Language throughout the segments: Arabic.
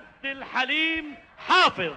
عبد الحليم حافظ.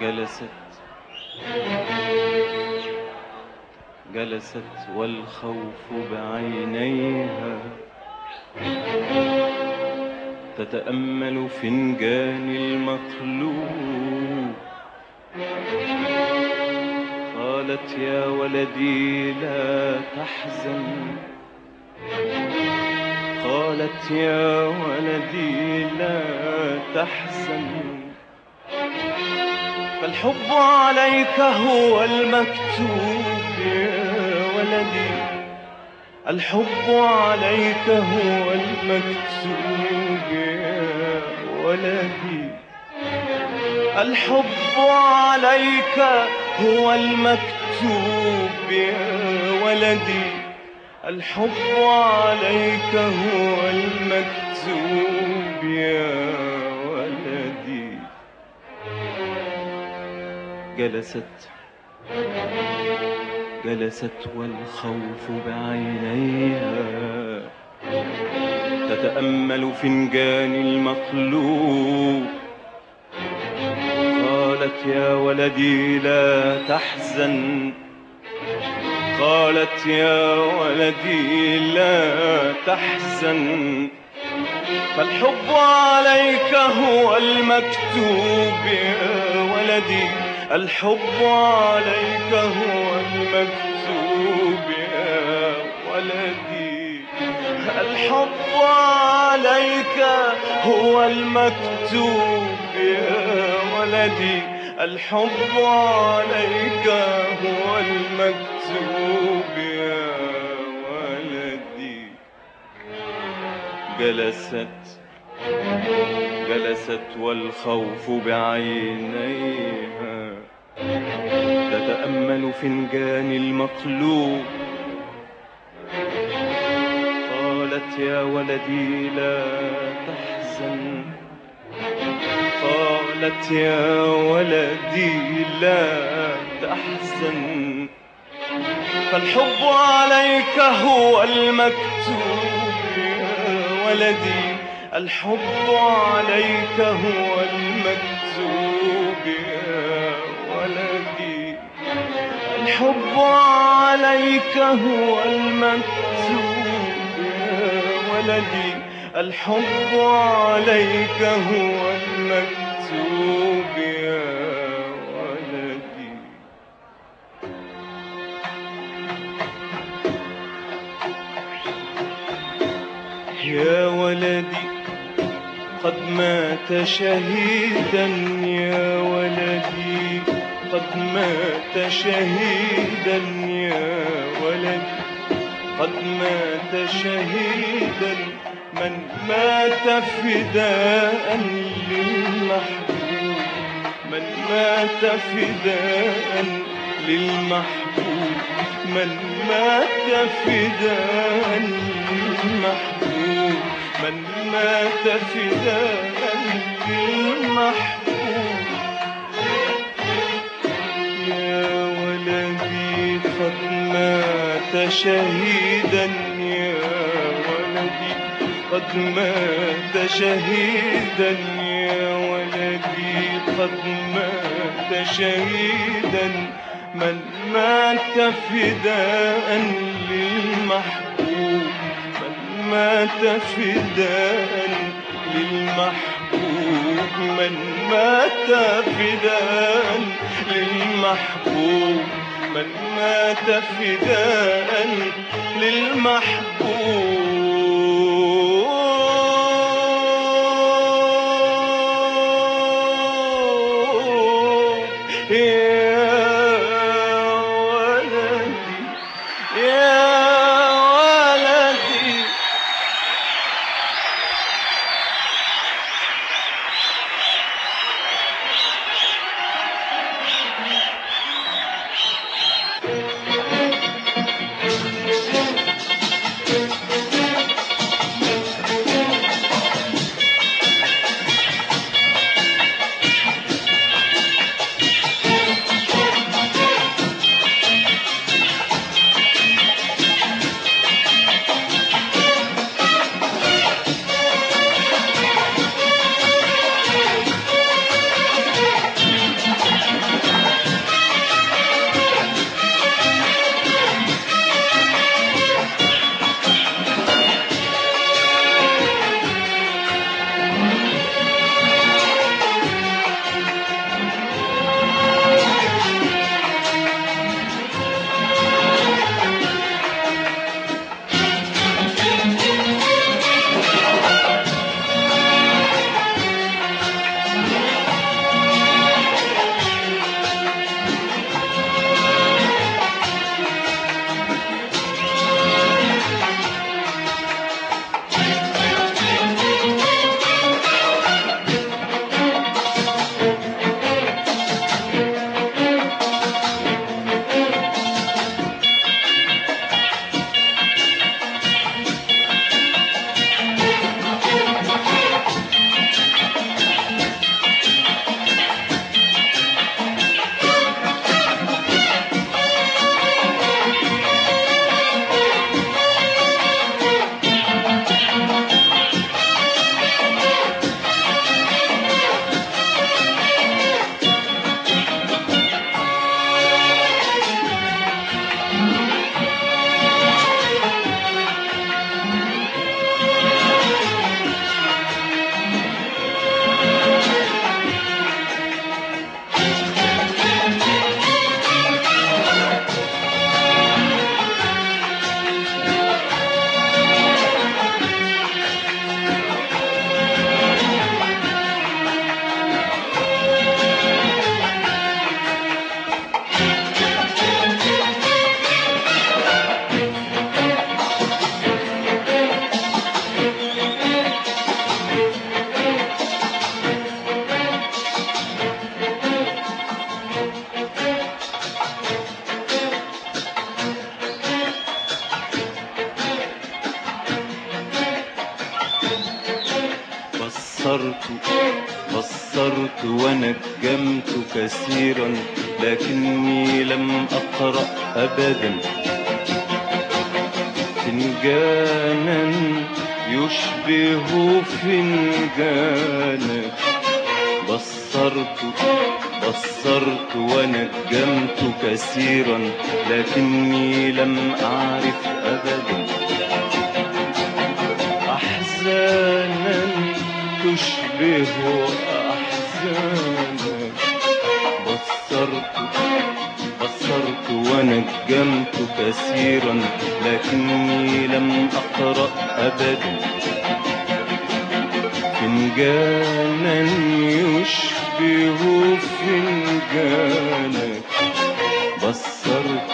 جلست. جلست والخوف بعينيها. تتأمل فنجان المقلوب. قالت يا ولدي لا تحزن. قالت يا ولدي لا تحزن. فالحب عليك هو المكتوب يا ولدي. الحب عليك هو المكتوب يا ولدي. الحب عليك هو المكتوب يا ولدي. الحب عليك هو المكتوب. جلست. جلست والخوف بعينيها. تتأمل فنجان المقلوب. قالت يا ولدي لا تحزن. قالت يا ولدي لا تحزن. فالحب عليك هو المكتوب يا ولدي. الحب عليك هو المكتوب يا ولدي. الحب عليك هو المكتوب يا ولدي. الحب عليك هو المكتوب يا ولدي. جلست جلست والخوف بعينيها. تتأمل فنجان المقلوب. قالت يا ولدي لا تحزن. قالت يا ولدي لا تحزن. فالحب عليك هو المكتوب يا ولدي. الحب عليك هو المكتوب. الحب عليك هو المكتوب يا ولدي. الحب عليك هو المكتوب يا ولدي. يا ولدي قد مات شهيدا يا ولدي. قد مات شهيدا يا ولدي قد مات شهيدا من مات فداء للمحبوب. من مات فداء للمحبوب. من مات فداء للمحبوب. من مات فداء للمحبوب. مات شهيدا يا ولدي. قد مات شهيدا يا ولدي. قد مات شهيدا. من مات فداء للمحبوب. من مات فداء للمحبوب. من مات فداء للمحبوب. من مات فداء للمحبوب. بصرت بصرت ونجمت كثيرا لكني لم أقرأ أبدا. فنجانا يشبه فنجانك بصرت بصرت ونجمت كثيرا لكني لم أعرف أبدا. تشبه أحزانك بصرت بصرت ونجمت كثيرا لكني لم أقرأ أبدا فنجانا يشبه فنجانك بصرت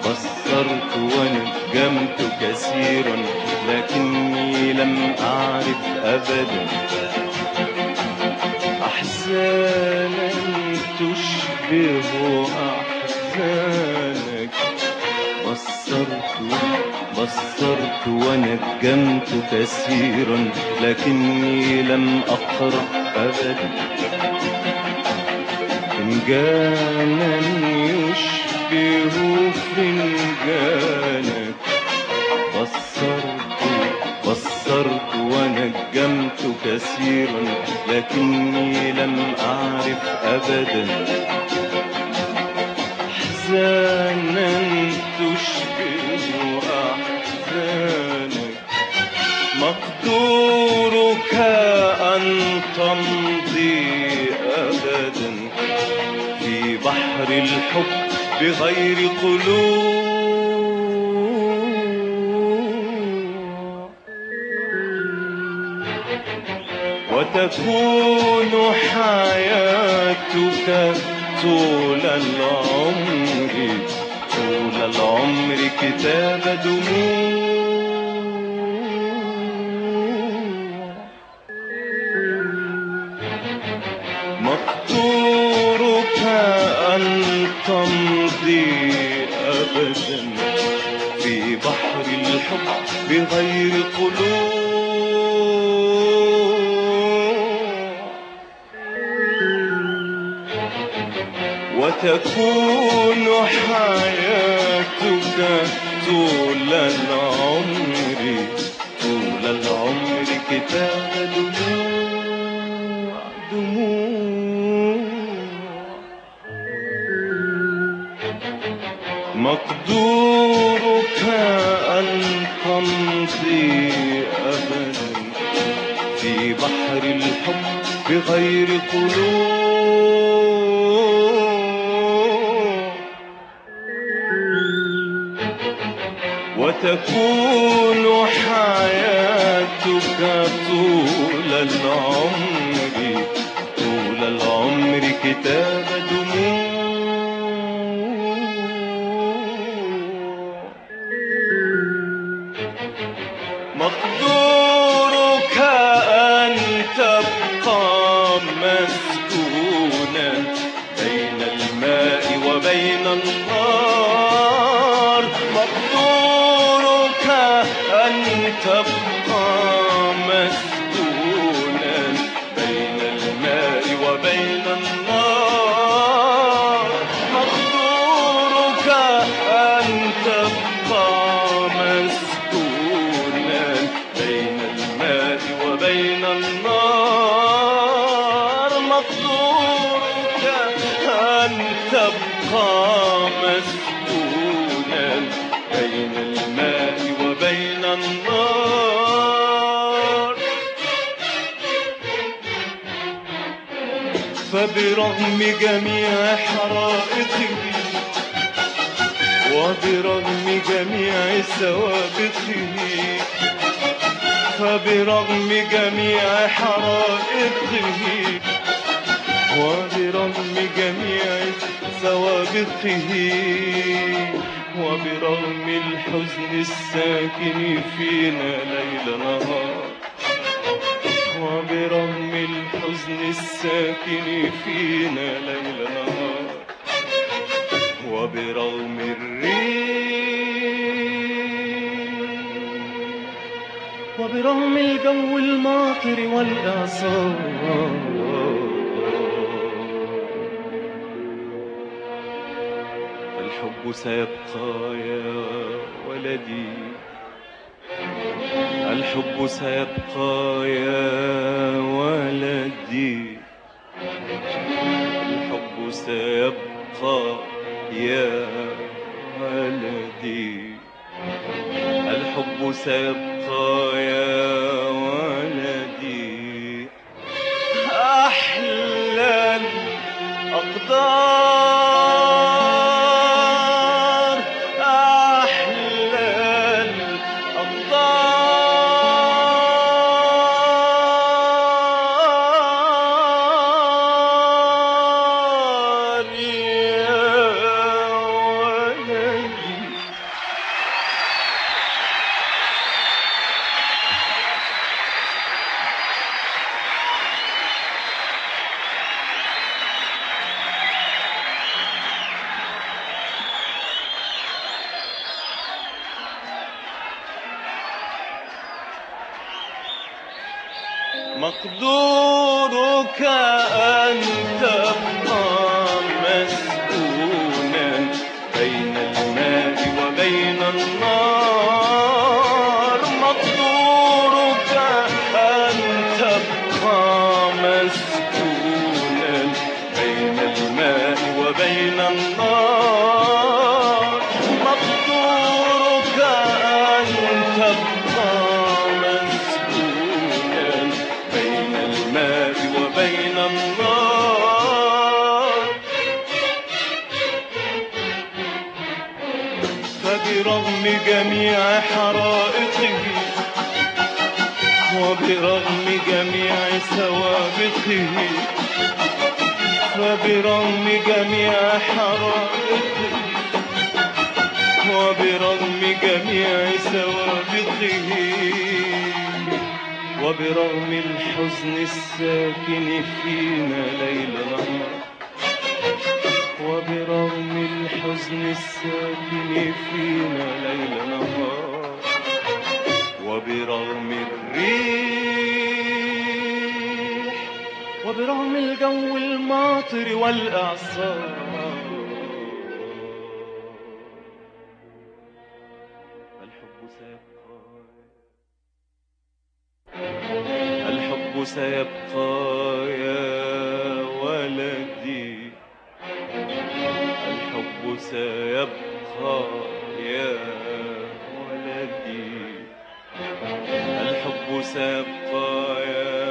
بصرت ونجمت كثيرا لكني لم أعرف أبدا. أحزانا تشبه أحزانك. بصرت بصرت ونجمت كثيرا لكني لم أقرأ أبدا. فنجانا يشبه فنجانك أحزانا تشبه أحزانك مقدورك أن تمضي أبدا في بحر الحب بغير قلوب وتكون حياتك طول العمر طول العمر كتاب دموع. مقدورك أن تمضي أبدا في بحر الحب بغير فبرغم جميع حرائقه وبرغم جميع سوابقه فبرغم جميع حرائقه وبرغم جميع سوابقه وبرغم الحزن الساكن فينا ليل نهار. الساكن فينا ليل نهار وبرغم الريح وبرغم الجو الماطر والإعصار الحب سيبقى يا ولدي. الحب سيبقى يا ولدي. الحب سيبقى يا ولدي. الحب سيبقى يا ولدي. أحلى الأقدار. فبرغم جميع حرائقه وبرغم جميع سوابقه فبرغم جميع حرائقه وبرغم جميع سوابقه وبرغم الحزن الساكن فينا ليل نهار الحزن الساكن فينا ليل نهار. وبرغم الريح وبرغم الجو الماطر والإعصار. الحب سيبقى. الحب سيبقى. سيبقى يا ولدي. الحب سيبقى يا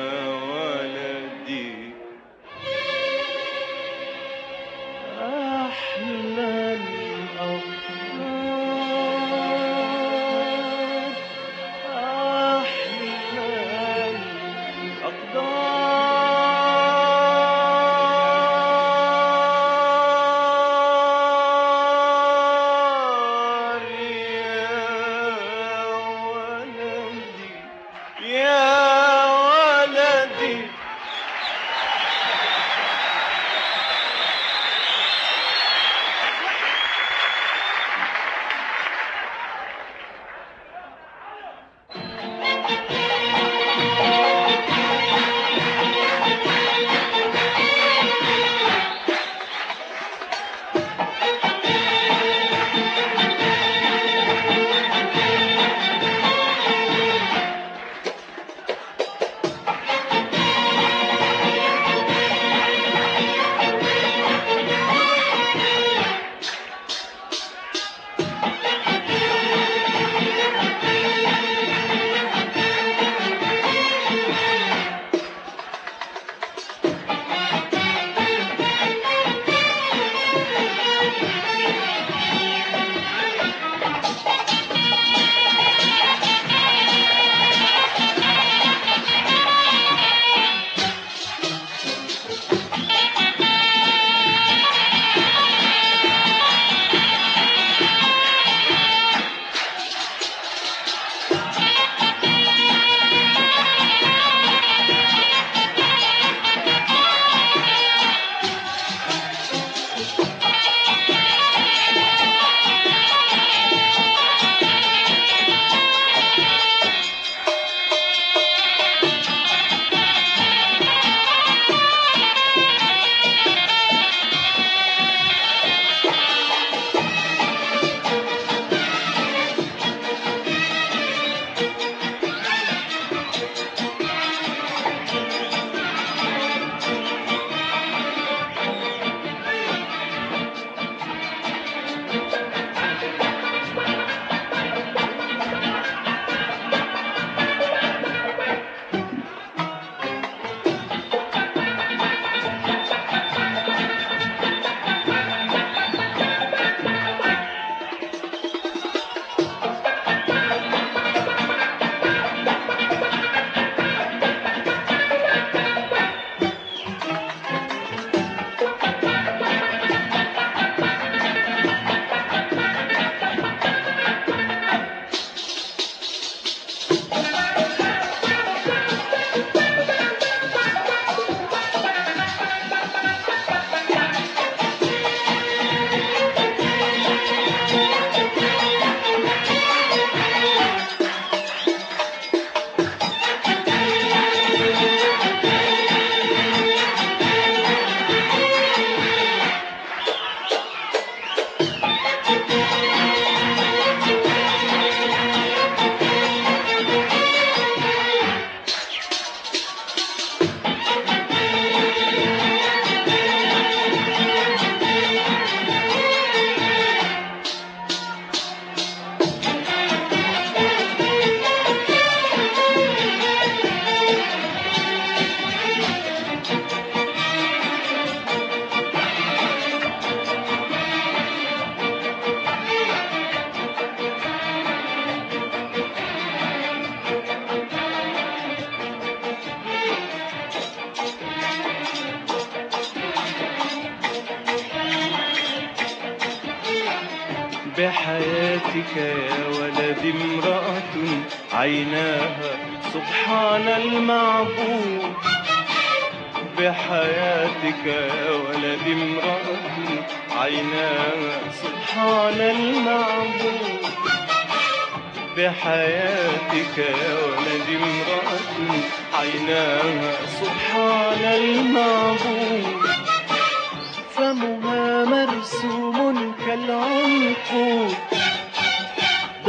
عيناها سبحان المعبود بحياتك يا ولدي امرأة. عيناها سبحان المعبود بحياتك يا ولدي امرأة. عيناها سبحان المعبود فمها مرسوم كالعنقود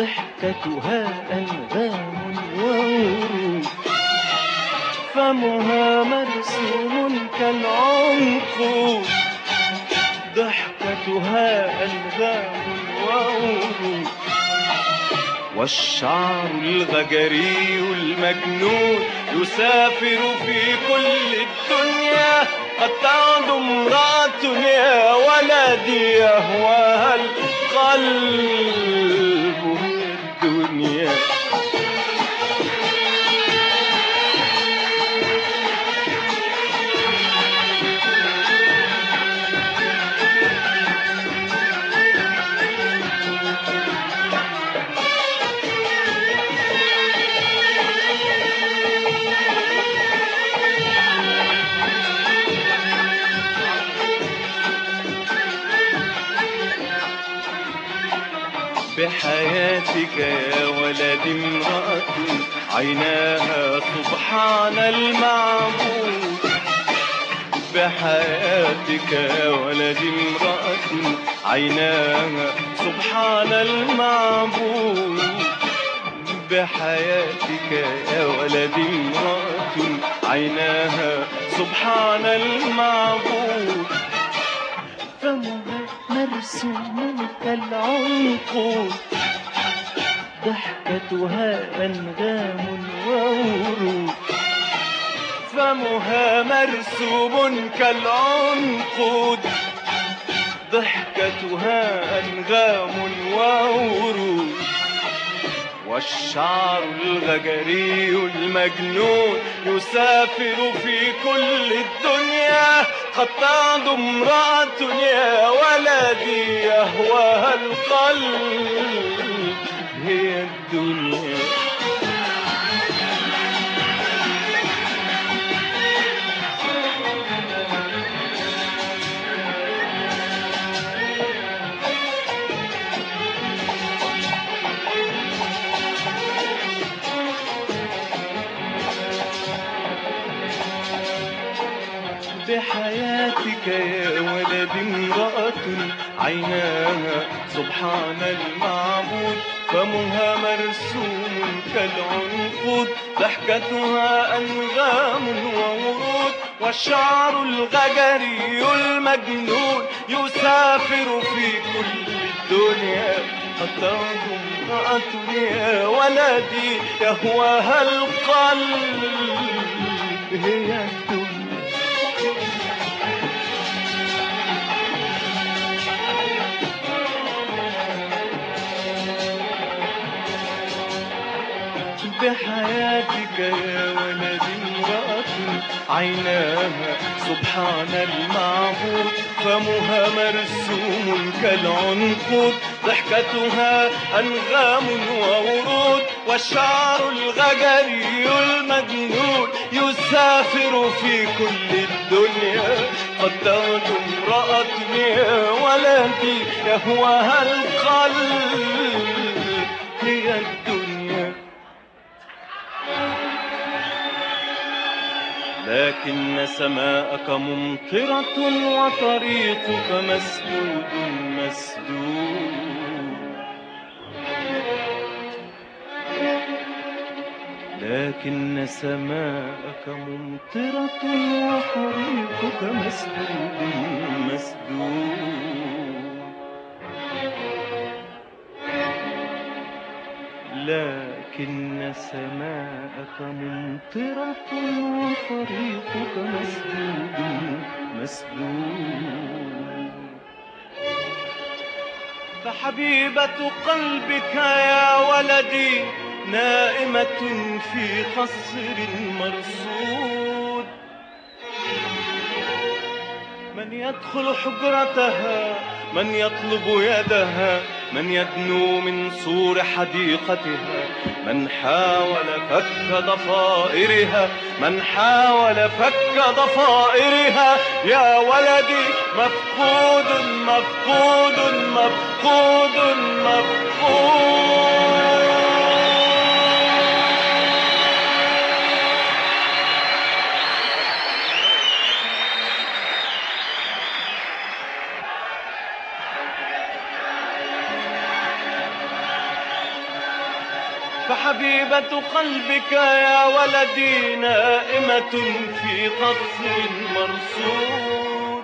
ضحكتها أنغام وورود فمها مرسوم كالعنقود ضحكتها أنغام وورود والشعر الغجري المجنون يسافر في كل الدنيا. قد تعد امرأة يا ولدي يهواها القلب. الدنيا بحياتك يا ولد امرأة عيناها سبحان المعبود بحياتك يا ولد امرأة عيناها سبحان المعبود بحياتك يا ولد امرأة عيناها سبحان المعبود فمها مرسوم كالعنقود ضحكتها أنغام وورود فمها مرسوم كالعنقود. ضحكتها أنغام وورود والشعر الغجري المجنون يسافر في كل الدنيا. قد تعد امرأة يا ولدي يهواها القلب. هي الدنيا. بحياتك يا ولد امرأة عيناها سبحان المعبود فمها مرسوم كالعنقود ضحكتها أنغام وورود والشعر الغجري المجنون يسافر في كل الدنيا. قد امرأة يا ولدي يهواها القلب هي الدنيا بحياتك يا ولد امرأة. عيناها سبحان المعبود فمها مرسوم كالعنقود. ضحكتها أنغام وورود والشعر الغجري المجنون. يسافر في كل الدنيا. قد تغدو امرأة يا ولدي يهواها القلب. هي لكن سماءك ممطرة وطريقك مسدود مسدود. لكن سماءك ممطرة وطريقك مسدود مسدود. لكن سماءك ممطرة وطريقك مسدود مسدود. فحبيبة قلبك يا ولدي نائمة في قصر مرصود. من يدخل حجرتها من يطلب يدها من يدنو من سور حديقتها من حاول فك ضفائرها من حاول فك ضفائرها. يا ولدي مفقود مفقود مفقود مفقود. فحبيبة قلبك يا ولدي نائمة في قصر مرصود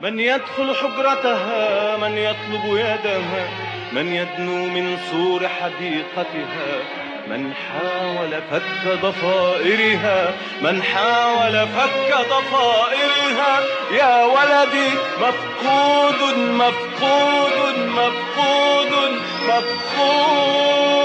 من يدخل حجرتها من يطلب يدها من يدنو من سور حديقتها من حاول فك ضفائرها من حاول فك ضفائرها. يا ولدي مفقود مفقود مفقود مفقود.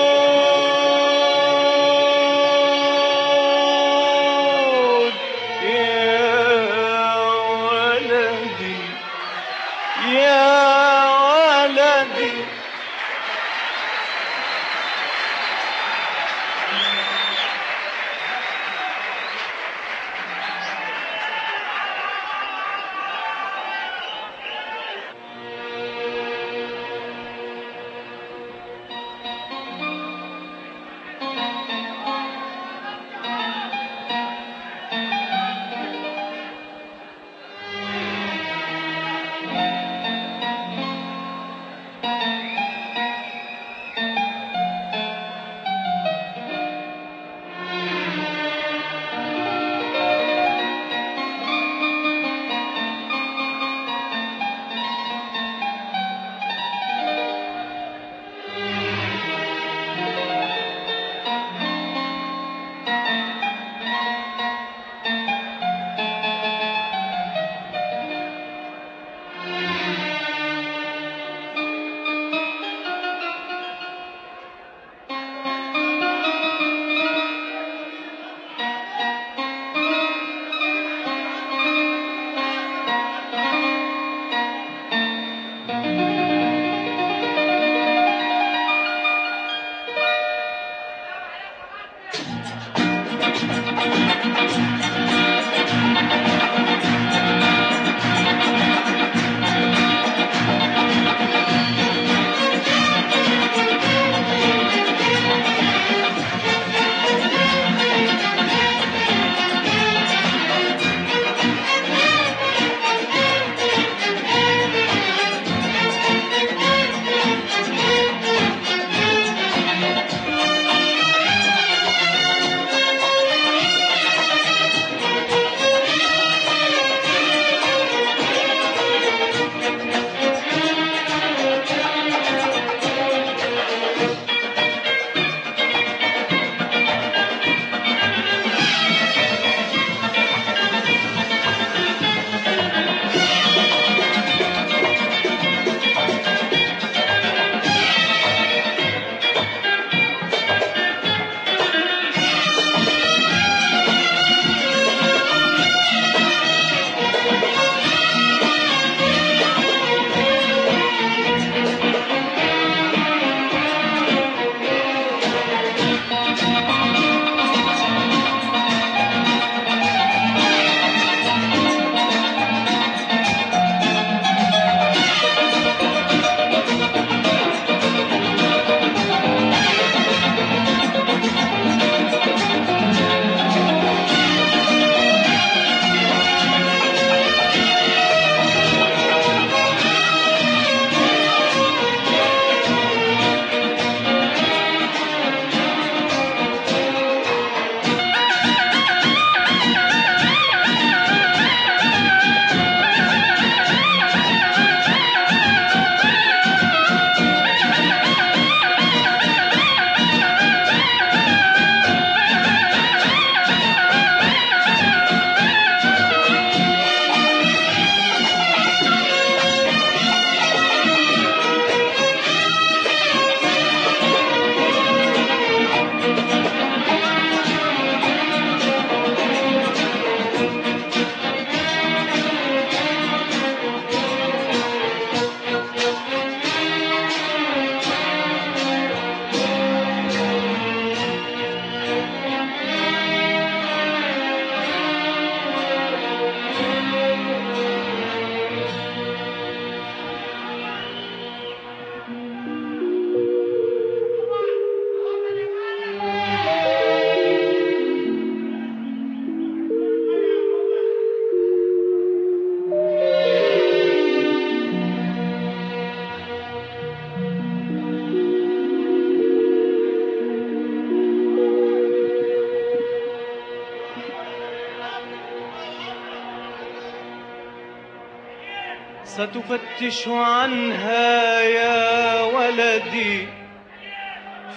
ستفتش عنها يا ولدي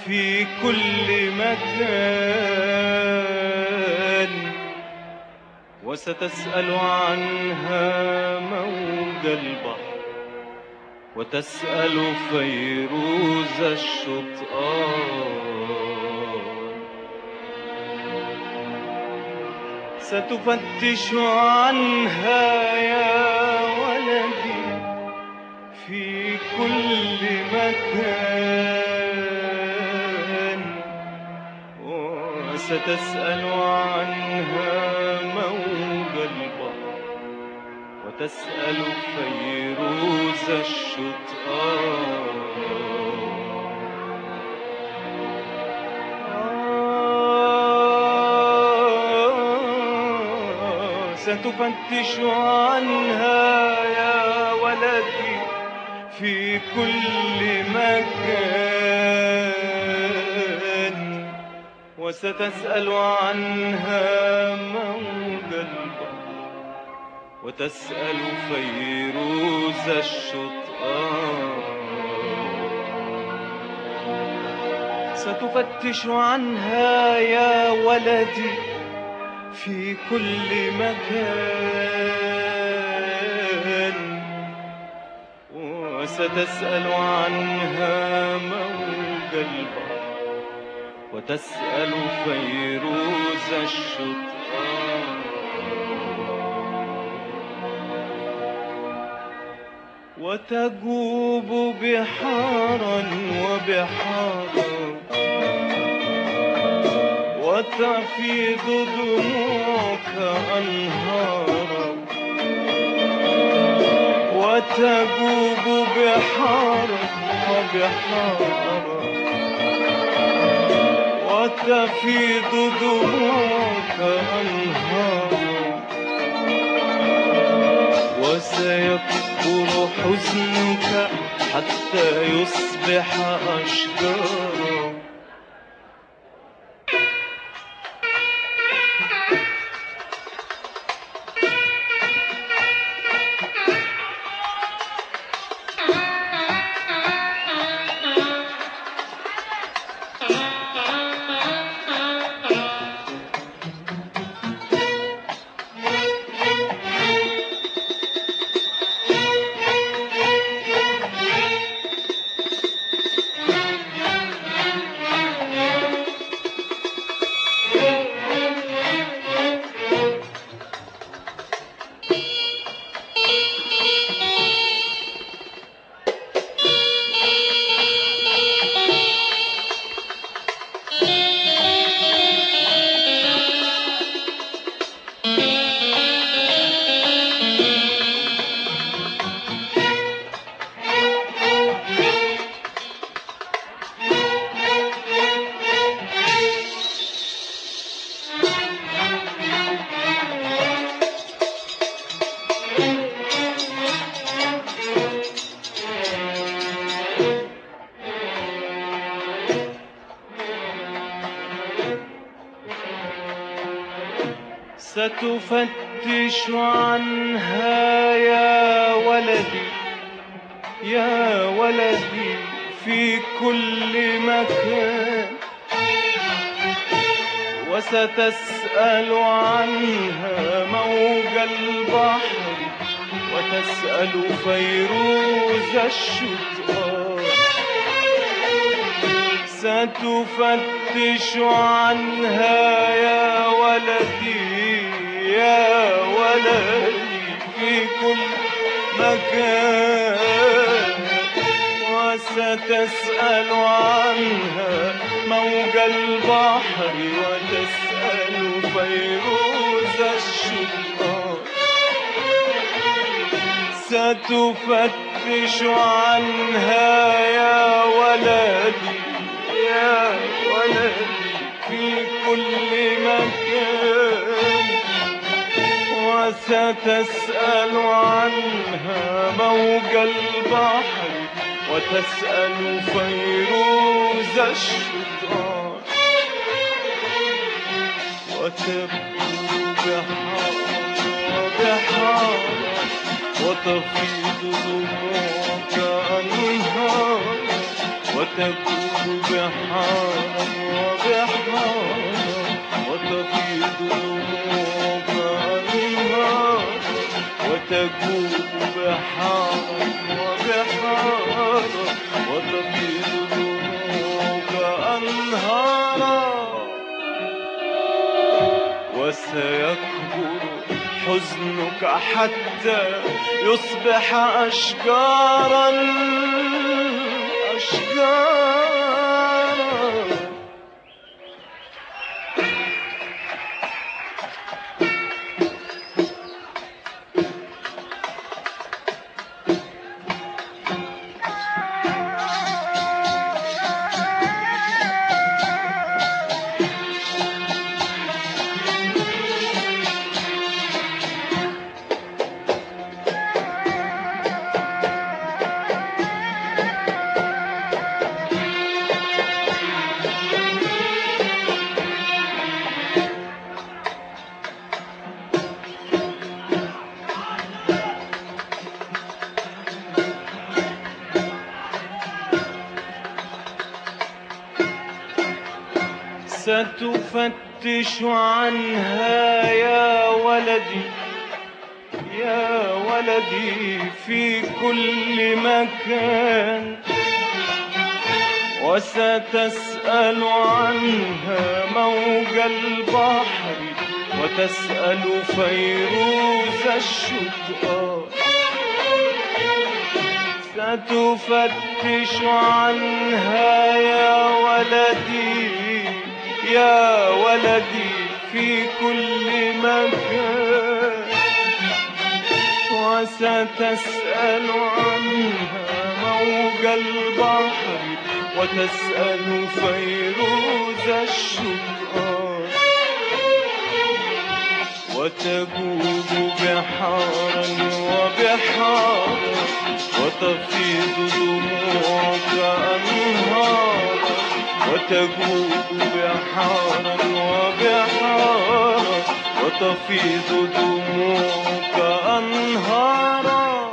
في كل مكان وستسأل عنها موج البحر وتسأل فيروز الشطآن. ستفتش عنها يا في كل مكان. وستسأل عنها موج البحر وتسأل فيروز الشطآن آه، ستفتش عنها يا ولدي في كل مكان. وستسأل عنها موج البحر. وتسأل فيروز الشطآن ستفتش عنها يا ولدي في كل مكان. وستسأل عنها موج البحر وتسأل فيروز الشطآن وتجوب بحارا وبحارا وتفيض دموعك أنهارا. وتجوب بحارا وبحارا وتفيض دموعك أنهارا وسيكبر حزنك حتى يصبح أشجارا ستفتش عنها يا ولدي يا ولدي في كل مكان. وستسأل عنها موج البحر وتسأل فيروز الشطآن ستفتش عنها يا ولدي يا ولدي في كل مكان. وستسأل عنها موج البحر وتسأل فيروز الشطآن ستفتش عنها يا ولدي وستسأل عنها موج البحر وتسأل فيروز الشطآن وتبكو بحار وبحار وتفيض دموعك أنهار وتكون بحارا وبحارا وتفيض دموعك وتكون بحارا وبحارا وتفيض دموعك أنهارا وسيكبر حزنك حتى يصبح أشجارا أشجارا. وستسأل عنها موج البحر وتسأل فيروز الشطآن ستفتش عنها يا ولدي يا ولدي في كل مكان. وستسأل عنها موج البحر وتسأل فيروز الشطآن وتجوب بحارا وبحارا وتفيض دموعك أنهارا وتجوب بحارا وبحارا وتفيض دموعك أنهارا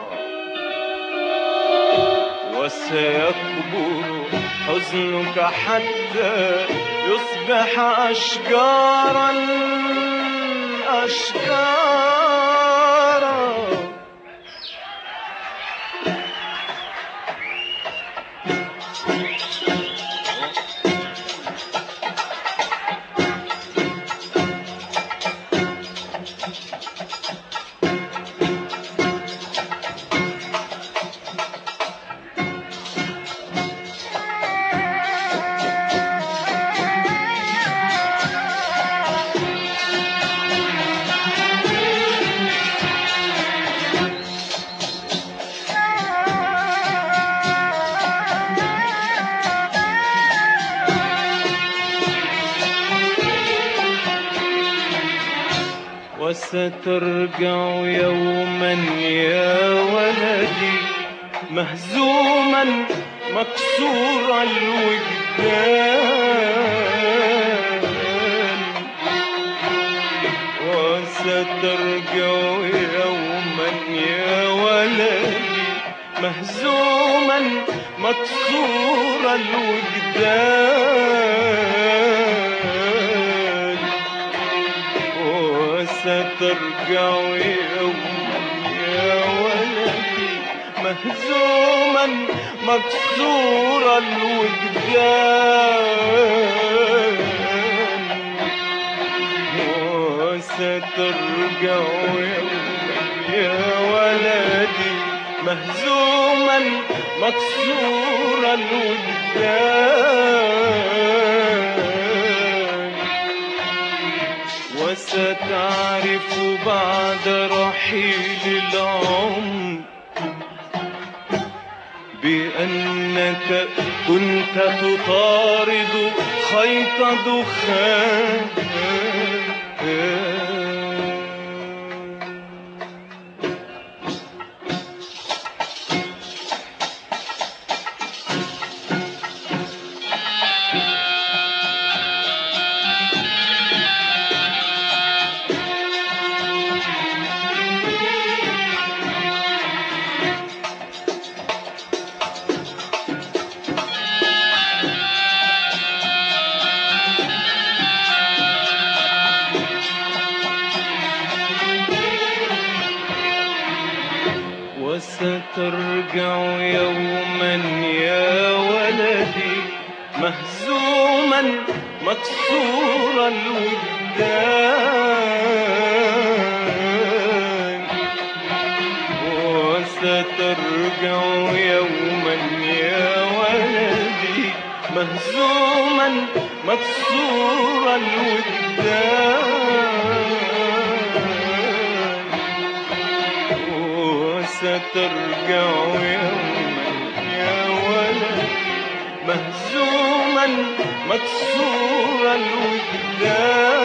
وسيكبر حزنك حتى يصبح أشجارا أشجارا وسترجع يوما يا ولدي. مهزوما مكسور الوجدان. وسترجع يوما يا ولدي. مهزوما مكسور الوجدان. وسترجع يوما يا ولدي مهزوما مكسور الوجدان. وسترجع يوما يا ولدي مهزوما مكسور الوجدان. وستعرف بعد رحيل العمر بأنك كنت تطارد خيط دخان. وسترجع يوما يا ولدي مهزوما مكسور الوجدان وسترجع يوما يا ولدي مهزوما مكسور الوجدان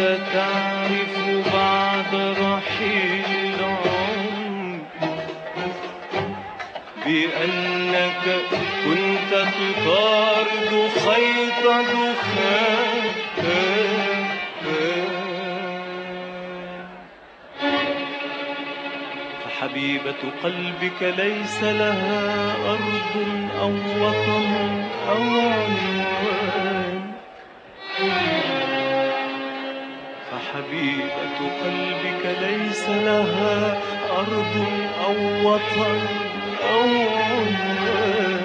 وستعرف بعد رحيل العمر بأنك كنت تطارد خيط دخان. فحبيبة قلبك ليس لها أرض أو وطن أو عنوان فحبيبة قلبك ليس لها أرض أو وطن أو عنوان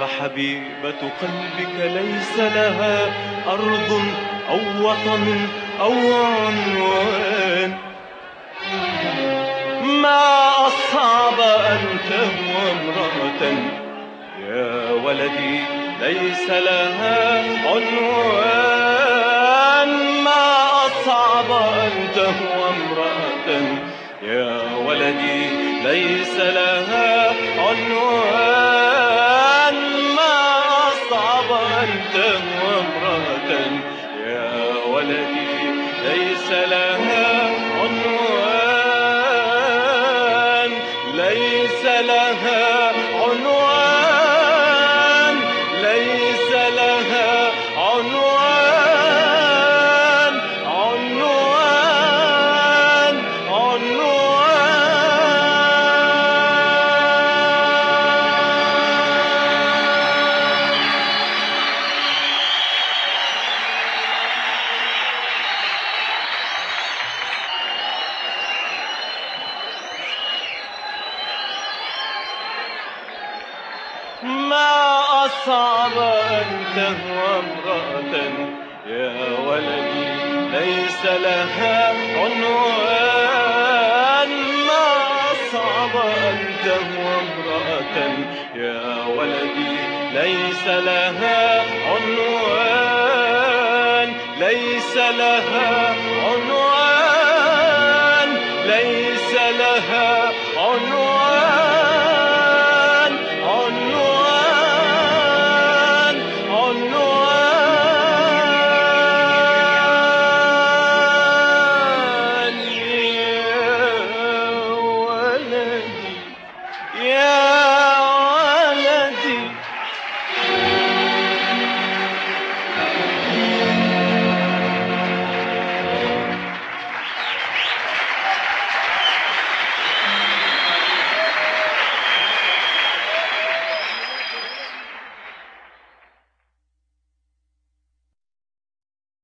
فحبيبة قلبك ليس لها أرض أو وطن أو عنوان. ما أصعب أن تهوى امرأة يا ولدي ليس لها عنوان. ولدي ليس لها عنوان. ما أصعب أن تهوى امرأة يا ولدي ليس لها